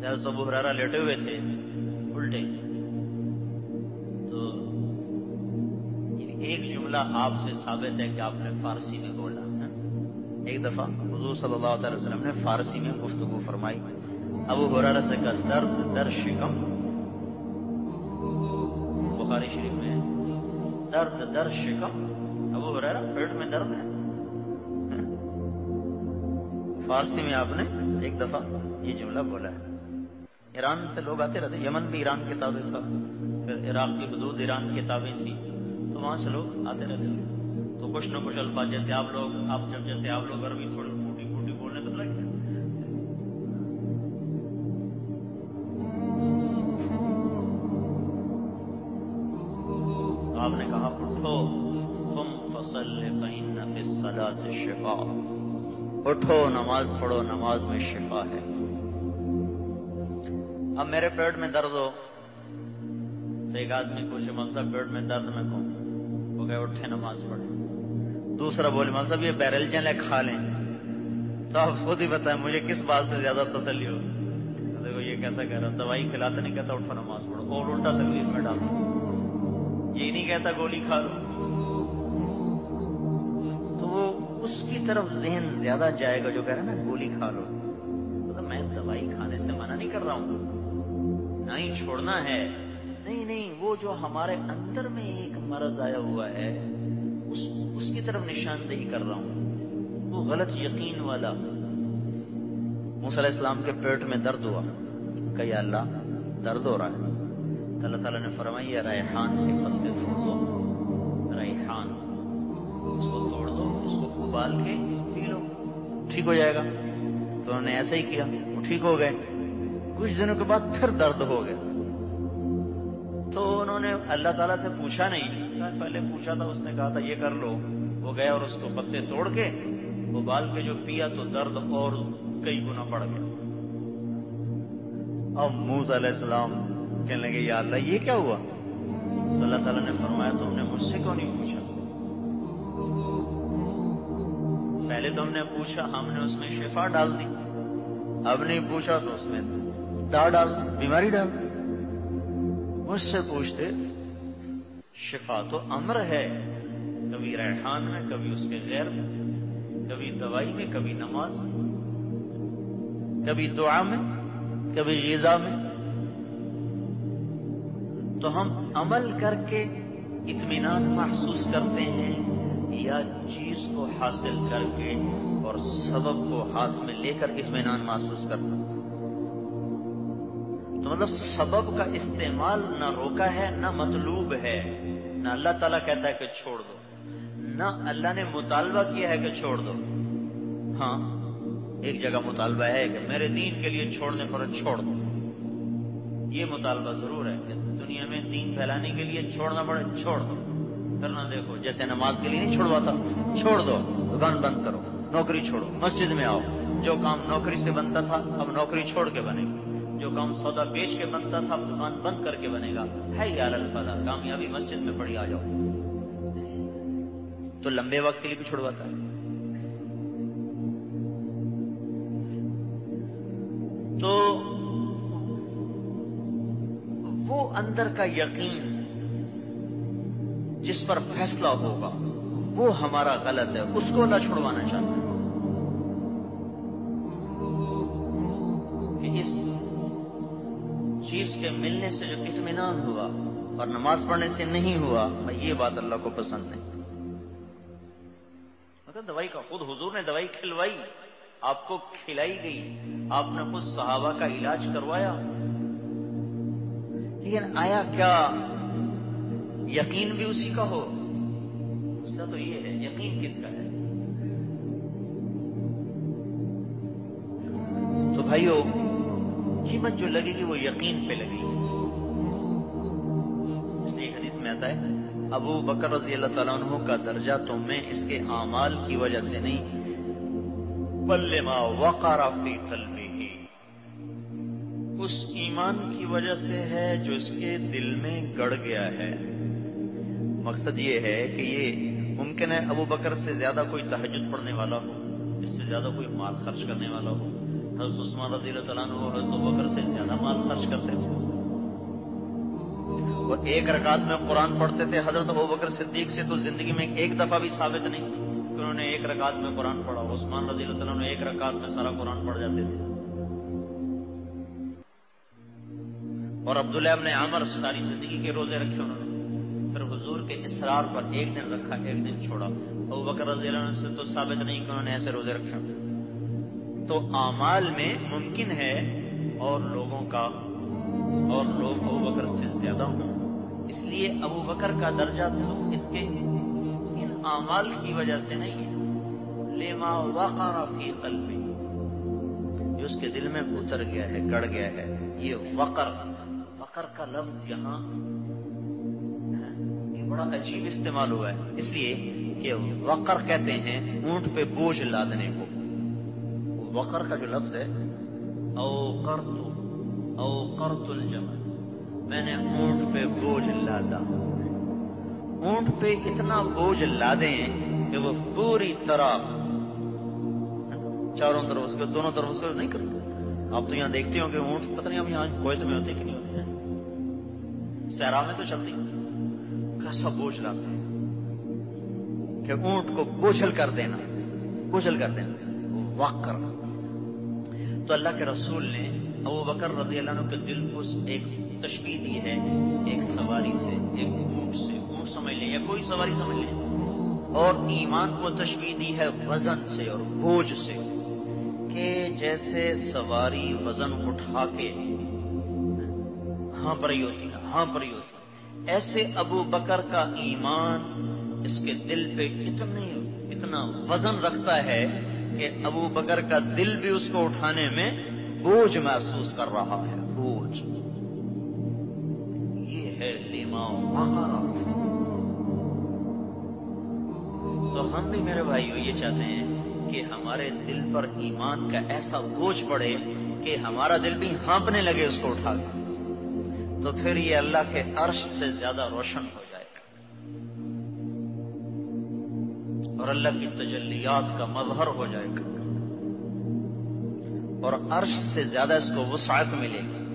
جیسے ابو حرارا لیٹے ہوئے تھے الٹے تو ایک جملہ آپ سے ثابت ہے کہ آپ نے فارسی میں بولا ایک دفعہ حضور صلی اللہ تعالی وسلم نے فارسی میں گفتگو فرمائی ابو حرارا سے کا درد در شکم بخاری شریف میں درد در شکم ابو حرارا پیٹ میں درد ہے فارسی میں آپ نے ایک دفعہ یہ جملہ بولا ہے ایران سے لوگ آتے رہتے یمن بھی ایران کتابیں تھا، پھر عراق کی حدود ایران کی کتابیں تھیں۔ تو وہاں سے لوگ آتے رہتے تھے۔ تو کچھ نہ کچھ الفاظ، جیسے آپ لوگ، آپ جب جیسے آپ لوگ عربی تھوڑی پھوٹی پھوٹی بولنے تو لگتے آپ نے کہا، اٹھو، تم فصل سلا شفا اٹھو، نماز پڑھو، نماز میں شفا ہے۔ اب میرے پیٹ میں درد ہو، تو ایک آدمی پوچھے، مول صاحب، پیٹ میں درد میں کون؟ وہ گئے اٹھے نماز پڑھے دوسرا بولے، مول صاحب، یہ بیرل چلے کھا لیں۔ تو آپ خود ہی بتائیں، مجھے کس بات سے زیادہ تسلی ہو؟ دیکھو، یہ کیسا کہہ رہا دوائی کھلاتے نہیں، کہتا اٹھو نماز پڑھو۔ اور الٹا تکلیف میں ڈالو یہ نہیں کہتا گولی کھا لو۔ تو وہ اس کی طرف ذہن زیادہ جائے گا جو کہہ رہا نا، گولی کھا لو۔ تو میں دوائی کھانے سے منع نہیں کر رہا ہوں۔ نہیں چھوڑنا ہے۔ نہیں نہیں، وہ جو ہمارے اندر میں ایک مرض آیا ہوا ہے، اس اس کی طرف نشاندہی کر رہا ہوں۔ وہ غلط یقین والا۔ علیہ السلام کے پیٹ میں درد ہوا۔ کہ یا اللہ، درد ہو رہا ہے۔ اللہ تعالیٰ نے فرمائی ریحان کے پتے توڑ دو۔ ریحان۔ اس کو توڑ دو، اس کو ابال کے پی لو۔ ٹھیک ہو جائے گا۔ تو انہوں نے ایسا ہی کیا۔ وہ ٹھیک ہو گئے۔ کچھ دنوں کے بعد پھر درد ہو گیا۔ تو انہوں نے اللہ تعالیٰ سے پوچھا نہیں۔ پہلے پوچھا تھا، اس نے کہا تھا، یہ کر لو۔ وہ گیا اور اس کو پتے توڑ کے وہ بال کے جو پیا تو درد اور کئی گنا بڑھ گیا۔ اب موس علیہ السلام کہنے لگے، یا اللہ، یہ کیا ہوا؟ تو اللہ تعالیٰ نے فرمایا، تم نے مجھ سے کیوں نہیں پوچھا؟ پہلے تو ہم نے پوچھا، ہم نے اس میں شفا ڈال دی۔ اب نہیں پوچھا تو اس میں ڈال بیماری ڈال مجھ سے پوچھتے، شفا تو امر ہے۔ کبھی ریحان میں، کبھی اس کے غیر میں، کبھی دوائی میں، کبھی نماز میں۔ کبھی دعا میں، کبھی غذا میں۔ تو ہم عمل کر کے اطمینان محسوس کرتے ہیں، یا چیز کو حاصل کر کے اور سبب کو ہاتھ میں لے کر اطمینان محسوس کرتے ہیں۔ تو مطلب سبب کا استعمال نہ روکا ہے، نہ مطلوب ہے۔ نہ اللہ تعالیٰ کہتا ہے کہ چھوڑ دو۔ نہ اللہ نے مطالبہ کیا ہے کہ چھوڑ دو۔ ہاں ایک جگہ مطالبہ ہے کہ میرے دین کے لیے چھوڑنے پر چھوڑ دو۔ یہ مطالبہ ضرور ہے کہ دنیا میں دین پھیلانے کے لیے چھوڑنا پڑے، چھوڑ دو۔ کرنا دیکھو، جیسے نماز کے لیے نہیں چھوڑواتا، چھوڑ دو۔ دکان بند کرو، نوکری چھوڑو، مسجد میں آؤ۔ جو کام نوکری سے بنتا تھا، اب نوکری چھوڑ کے بنے۔ گی جو کام سودا بیچ کے بنتا تھا، اب دکان بند کر کے بنے گا۔ ہے یار الفاظ کامیابی مسجد میں پڑی آ جاؤ۔ تو لمبے وقت کے لیے بھی چھڑواتا ہے تو وہ اندر کا یقین جس پر فیصلہ ہوگا، وہ ہمارا غلط ہے، اس کو نہ چھڑوانا چاہتا۔ ہے چیز کے ملنے سے جو اطمینان ہوا اور نماز پڑھنے سے نہیں ہوا، میں یہ بات اللہ کو پسند نہیں۔ مطلب دوائی کا خود حضور نے دوائی کھلوائی، آپ کو کھلائی گئی، آپ نے خود صحابہ کا علاج کروایا۔ لیکن آیا کیا؟ یقین بھی اسی کا ہو۔ اس کا تو یہ ہے، یقین کس کا ہے؟ تو بھائیو قیمت جو لگے گی وہ یقین پہ لگے گی۔ اس لیے حدیث میں آتا ہے، ابو بکر رضی اللہ تعالیٰ عنہ کا درجہ تو میں اس کے اعمال کی وجہ سے نہیں۔ بل ما وقار فی قلبی ہی اس ایمان کی وجہ سے ہے جو اس کے دل میں گڑ گیا ہے۔ مقصد یہ ہے کہ یہ ممکن ہے ابو بکر سے زیادہ کوئی تحجد پڑھنے والا ہو، اس سے زیادہ کوئی مال خرچ کرنے والا ہو۔ حضرت عثمان رضی اللہ تعالیٰ وہ حضرت بکر سے زیادہ مال خرچ کرتے تھے۔ وہ ایک رکعت میں قرآن پڑھتے تھے، حضرت ابو بکر صدیق سے تو زندگی میں ایک دفعہ بھی ثابت نہیں کہ انہوں نے ایک رکعت میں قرآن پڑھا۔ عثمان رضی اللہ تعالیٰ نے ایک رکعت میں سارا قرآن پڑھ جاتے تھے۔ اور عبداللہ ابن عامر ساری زندگی کے روزے رکھے انہوں نے۔ پھر حضور کے اسرار پر ایک دن رکھا، ایک دن چھوڑا۔ ابو بکر رضی اللہ عنہ سے تو ثابت نہیں کہ انہوں نے ایسے روزے رکھے تو اعمال میں ممکن ہے اور لوگوں کا، اور لوگ ابو بکر سے زیادہ ہوں۔ اس لیے ابو بکر کا درجہ تو اس کے ان اعمال کی وجہ سے نہیں ہے۔ لیما وقار فی قلبی۔ جو اس کے دل میں اتر گیا ہے، گڑ گیا ہے۔ یہ وقر وقر کا لفظ یہاں یہ بڑا عجیب استعمال ہوا ہے۔ اس لیے کہ وقر کہتے ہیں اونٹ پہ بوجھ لادنے کو۔ وقر کا جو لفظ ہے او کرت او کرت الجمل۔ میں نے اونٹ پہ بوجھ لادا۔ اونٹ پہ اتنا بوجھ لادیں کہ وہ پوری طرح چاروں طرف اس کو دونوں طرف اس کو نہیں کرتے۔ آپ تو یہاں دیکھتے ہو کہ اونٹ، پتہ نہیں اب یہاں کوئٹ میں ہوتے کہ نہیں ہوتے ہیں۔ سیرا میں تو چلتی کیسا بوجھ لاتے ہیں۔ کہ اونٹ کو بوجھل کر دینا، بوجھل کر دینا۔ واک کرنا تو اللہ کے رسول نے ابو بکر رضی اللہ عنہ کے دل کو ایک تشبیح دی ہے، ایک سواری سے، ایک اونٹ سے اونٹ سمجھ لیں یا کوئی سواری سمجھ لیں۔ اور ایمان کو تشبیح دی ہے وزن سے اور بوجھ سے کہ جیسے سواری وزن اٹھا کے ہاں پر ہی ہوتی ہے ہاں پر ہی ہوتی ہے۔ ایسے ابو بکر کا ایمان اس کے دل پہ اتنی اتنا وزن رکھتا ہے کہ ابو بکر کا دل بھی اس کو اٹھانے میں بوجھ محسوس کر رہا ہے، بوجھ۔ یہ ہے لیما تو ہم بھی میرے بھائیو یہ چاہتے ہیں کہ ہمارے دل پر ایمان کا ایسا بوجھ پڑے کہ ہمارا دل بھی ہانپنے لگے اس کو اٹھا کے تو پھر یہ اللہ کے عرش سے زیادہ روشن ہو جائے۔ اور اللہ کی تجلیات کا مظہر ہو جائے گا۔ اور عرش سے زیادہ اس کو وسعت ملے گی۔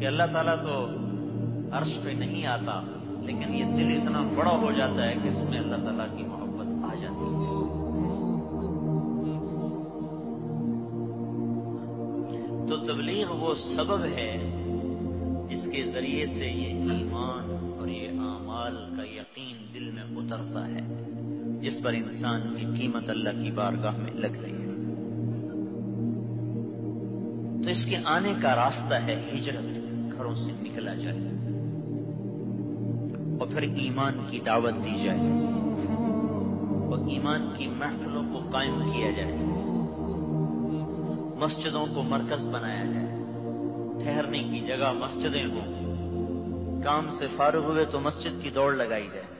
کہ اللہ تعالیٰ تو عرش پہ نہیں آتا، لیکن یہ دل اتنا بڑا ہو جاتا ہے کہ اس میں اللہ تعالیٰ کی محبت آ جاتی ہے۔ تو تبلیغ وہ سبب ہے جس کے ذریعے سے یہ ایمان اور یہ اعمال کا یقین دل میں اترتا ہے۔ جس پر انسان کی قیمت اللہ کی بارگاہ میں لگتی ہے۔ تو اس کے آنے کا راستہ ہے ہجرت، گھروں سے نکلا جائے۔ اور پھر ایمان کی دعوت دی جائے۔ اور ایمان کی محفلوں کو قائم کیا جائے۔ مسجدوں کو مرکز بنایا جائے۔ ٹھہرنے کی جگہ مسجدیں ہوں۔ کام سے فارغ ہوئے تو مسجد کی دوڑ لگائی جائے۔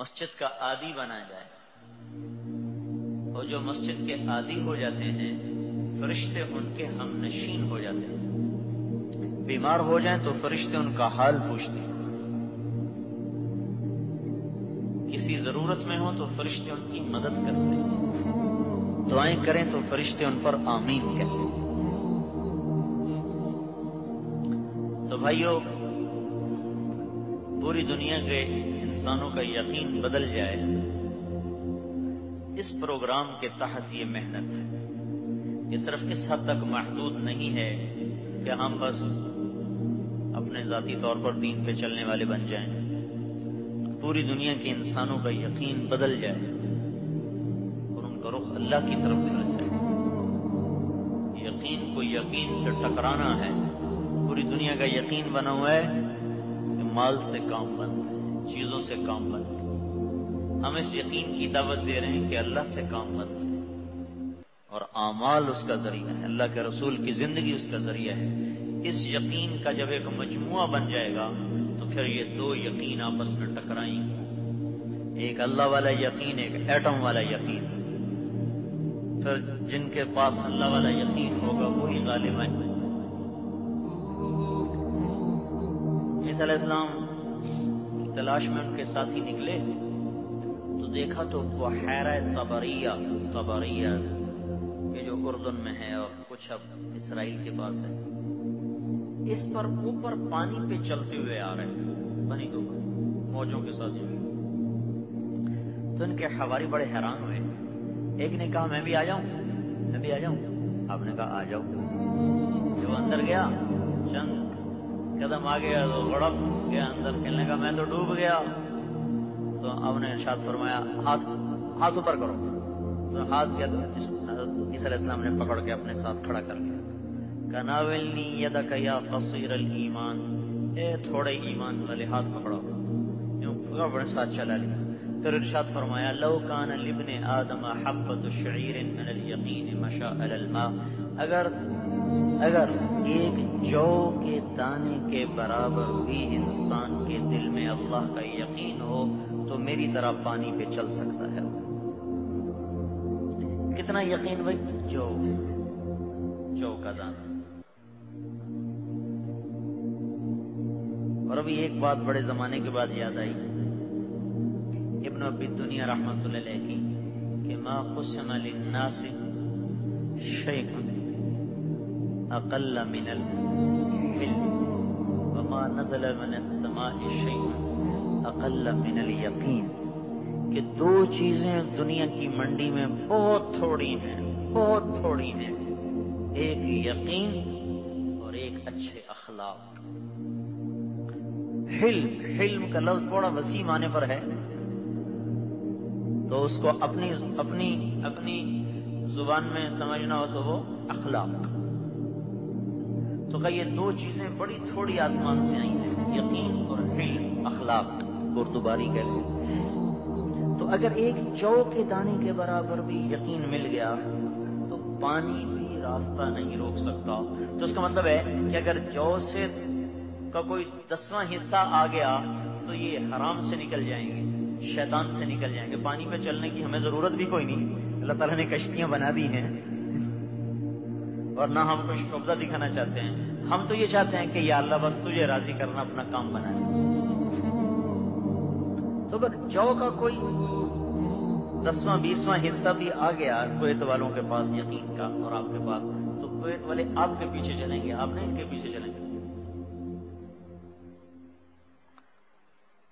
مسجد کا عادی بنا جائے۔ اور جو مسجد کے عادی ہو جاتے ہیں، فرشتے ان کے ہم نشین ہو جاتے ہیں۔ بیمار ہو جائیں تو فرشتے ان کا حال پوچھتے ہیں۔ کسی ضرورت میں ہوں تو فرشتے ان کی مدد کرتے ہیں۔ دعائیں کریں تو فرشتے ان پر آمین کہتے ہیں۔ تو بھائیوں پوری دنیا کے انسانوں کا یقین بدل جائے، اس پروگرام کے تحت یہ محنت ہے۔ یہ صرف اس حد تک محدود نہیں ہے کہ ہم بس اپنے ذاتی طور پر دین پہ چلنے والے بن جائیں۔ پوری دنیا کے انسانوں کا یقین بدل جائے اور ان کا رخ اللہ کی طرف پھر جائے۔ یقین کو یقین سے ٹکرانا ہے۔ پوری دنیا کا یقین بنا ہوا ہے کہ مال سے کام سے کام بند ہے ہم اس یقین کی دعوت دے رہے ہیں کہ اللہ سے کام بند ہے اور اعمال اس کا ذریعہ ہے۔ اللہ کے رسول کی زندگی اس کا ذریعہ ہے۔ اس یقین کا جب ایک مجموعہ بن جائے گا، تو پھر یہ دو یقین آپس میں ٹکرائیں گے۔ ایک اللہ والا یقین، ایک ایٹم والا یقین۔ پھر جن کے پاس اللہ والا یقین ہوگا، وہی غالب علیہ السلام تلاش میں ان کے ساتھی نکلے تو دیکھا تو بحیرہ تبریہ تبریہ یہ جو اردن میں ہے اور کچھ اب اسرائیل کے پاس ہے۔ اس پر اوپر پانی پہ چلتے ہوئے آ رہے ہیں، بنی دو موجوں کے ساتھ تو ان کے حواری بڑے حیران ہوئے۔ ایک نے کہا، میں بھی آ جاؤں؟ میں بھی آ جاؤں؟ آپ نے کہا، آ جاؤ۔ جو اندر گیا، چند قدم آ گیا تو گڑپ گیا اندر کھیلنے کا میں تو ڈوب گیا۔ تو اب نے ارشاد فرمایا، ہاتھ ہاتھ اوپر کرو۔ تو ہاتھ گیا تو علیہ السلام نے پکڑ کے اپنے ساتھ کھڑا کر لیا کناولنی یدک یا قصیر الایمان۔ اے تھوڑے ایمان والے، ہاتھ پکڑو۔ یوں بڑے ساتھ چلا لیا۔ پھر ارشاد فرمایا، لو کان لابن آدم حبت شعیر من الیقین مشاء الماء۔ اگر اگر ایک جو کے دانے کے برابر بھی انسان کے دل میں اللہ کا یقین ہو، تو میری طرح پانی پہ چل سکتا ہے۔ کتنا یقین بھائی؟ جو جو کا دانا۔ اور ابھی ایک بات بڑے زمانے کے بعد یاد آئی۔ ابن ابی دنیا رحمت اللہ علیہ کی کہ ما قسم للناس شیئا اقل من الحلم وما نزل من السماء شيء اقل من اليقين. کہ دو چیزیں دنیا کی منڈی میں بہت تھوڑی ہیں، بہت تھوڑی ہیں۔ ایک یقین اور ایک اچھے اخلاق۔ حلم حلم کا لفظ تھوڑا وسیع معنی پر ہے۔ تو اس کو اپنی اپنی اپنی زبان میں سمجھنا ہو تو وہ اخلاق۔ تو کہ یہ دو چیزیں بڑی تھوڑی آسمان سے آئی ہیں یقین اور حلم اخلاق، اردوباری کے لیے تو اگر ایک جو کے دانے کے برابر بھی یقین مل گیا، تو پانی بھی راستہ نہیں روک سکتا۔ تو اس کا مطلب ہے کہ اگر جو سے کا کوئی دسواں حصہ آ گیا، تو یہ حرام سے نکل جائیں گے، شیطان سے نکل جائیں گے۔ پانی پہ چلنے کی ہمیں ضرورت بھی کوئی نہیں۔ اللہ تعالیٰ نے کشتیاں بنا دی ہیں۔ اور نہ ہم کوئی شبدہ دکھانا چاہتے ہیں۔ ہم تو یہ چاہتے ہیں کہ یا اللہ بس تجھے راضی کرنا، اپنا کام بنائے۔ تو اگر جو کا کوئی دسواں، بیسواں حصہ بھی آ گیا کویت والوں کے پاس، یقین کا، اور آپ کے پاس، تو کویت والے آپ کے پیچھے چلیں گے، آپ نہیں، ان کے پیچھے چلیں گے۔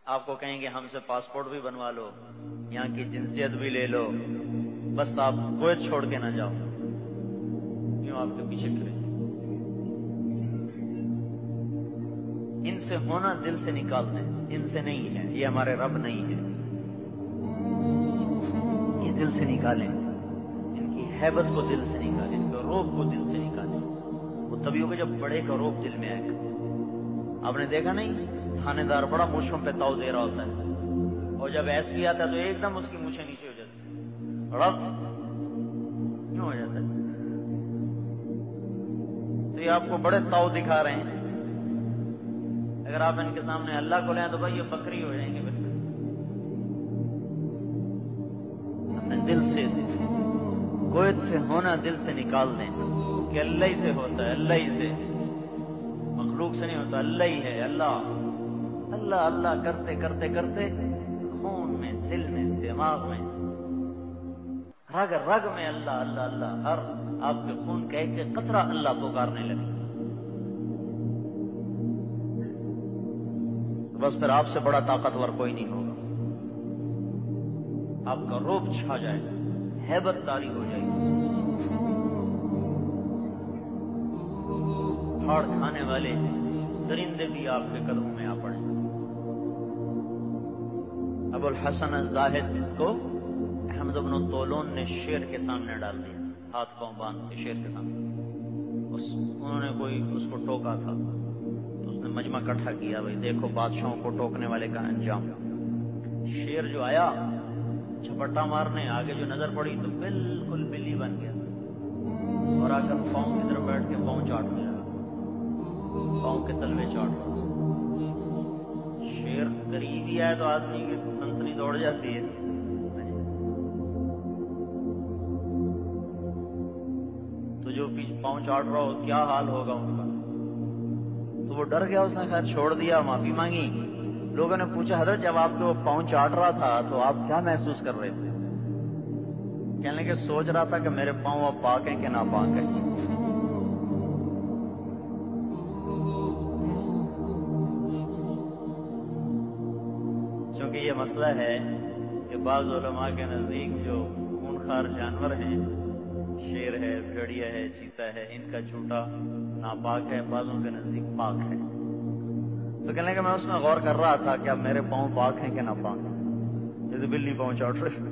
آپ کو کہیں گے ہم سے پاسپورٹ بھی بنوا لو، یہاں کی جنسیت بھی لے لو، بس آپ کویت چھوڑ کے نہ جاؤ۔ آپ کے پیچھے پھرے۔ ان سے ہونا دل سے نکال دیں۔ ان سے نہیں ہے، یہ ہمارے رب نہیں ہے۔ یہ دل سے نکالیں۔ ان کی حیبت کو دل سے نکالیں، ان کے روب کو دل سے نکالیں۔ وہ تبھی ہوگا جب بڑے کا روب دل میں آئے۔ گا آپ نے دیکھا نہیں؟ تھانے دار بڑا مچھوں پہ تاؤ دے رہا ہوتا ہے۔ اور جب ایس پی آتا ہے تو ایک دم اس کی مچھیں نیچے ہو جاتی رب! کیوں ہو جاتا ہے؟ تو یہ آپ کو بڑے تاؤ دکھا رہے ہیں۔ اگر آپ ان کے سامنے اللہ کو لیں تو بھائی یہ بکری ہو جائیں گے بالکل اپنے دل سے کویت سے ہونا دل سے نکال دیں۔ کہ اللہ ہی سے ہوتا ہے، اللہ ہی سے۔ مخلوق سے نہیں ہوتا، اللہ ہی ہے، اللہ۔ اللہ اللہ کرتے کرتے کرتے خون میں، دل میں، دماغ میں۔ رگ رگ میں اللہ اللہ اللہ، ہر آپ کے خون کا ایک قطرہ اللہ پکارنے لگے۔ بس پھر آپ سے بڑا طاقتور کوئی نہیں ہوگا۔ آپ کا روپ چھا جائے گا ہیبت تاری ہو جائے گی۔ پھاڑ کھانے والے درندے بھی آپ کے قدموں میں آ پڑے۔ ابو الحسن زاہد کو احمد ابن طولون نے شیر کے سامنے ڈال دیا، ہاتھ پاؤں باندھ کے شیر کے سامنے۔ انہوں نے کوئی اس کو ٹوکا تھا۔ تو اس نے مجمع کٹھا کیا، بھائی دیکھو بادشاہوں کو ٹوکنے والے کا انجام۔ شیر جو آیا، چھپٹا مارنے، آگے جو نظر پڑی تو بالکل بلی بن گیا۔ اور آ کر پاؤں کی طرف بیٹھ کے پاؤں چاٹنے لگا پاؤں کے تلوے چاٹ شیر قریب ہی آئے تو آدمی کی سنسنی دوڑ جاتی ہے۔ جو پیچھے پاؤں چاٹ رہا ہو، کیا حال ہوگا ان کا؟ تو وہ ڈر گیا، اس نے خیر چھوڑ دیا، معافی مانگی۔ لوگوں نے پوچھا، حضرت جب آپ کو پاؤں چاٹ رہا تھا، تو آپ کیا محسوس کر رہے تھے؟ کہنے کہ سوچ رہا تھا کہ میرے پاؤں اب پاک ہیں کہ نہ پاک ہیں۔ چونکہ یہ مسئلہ ہے کہ بعض علماء کے نزدیک جو خونخار جانور ہیں شیر ہے، بھیڑیا ہے، چیتا ہے، ان کا چھوٹا ناپاک ہے بعضوں کے نزدیک پاک ہے۔ تو کہنے کہ میں اس میں غور کر رہا تھا کہ اب میرے پاؤں پاک ہیں کہ نہ پاک ہیں۔ جیسے بلی پاؤں چاٹ رہے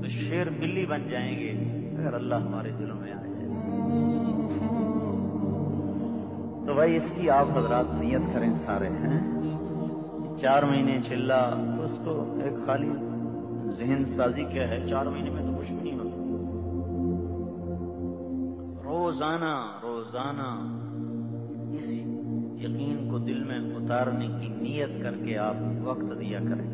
تو شیر بلی بن جائیں گے اگر اللہ ہمارے دلوں میں آ جائے تو بھائی، اس کی آپ حضرات نیت کریں سارے، ہیں؟ چار مہینے چلا تو اس کو ایک خالی ذہن سازی کیا ہے؟ چار مہینے میں روزانہ روزانہ اس یقین کو دل میں اتارنے کی نیت کر کے آپ وقت دیا کریں۔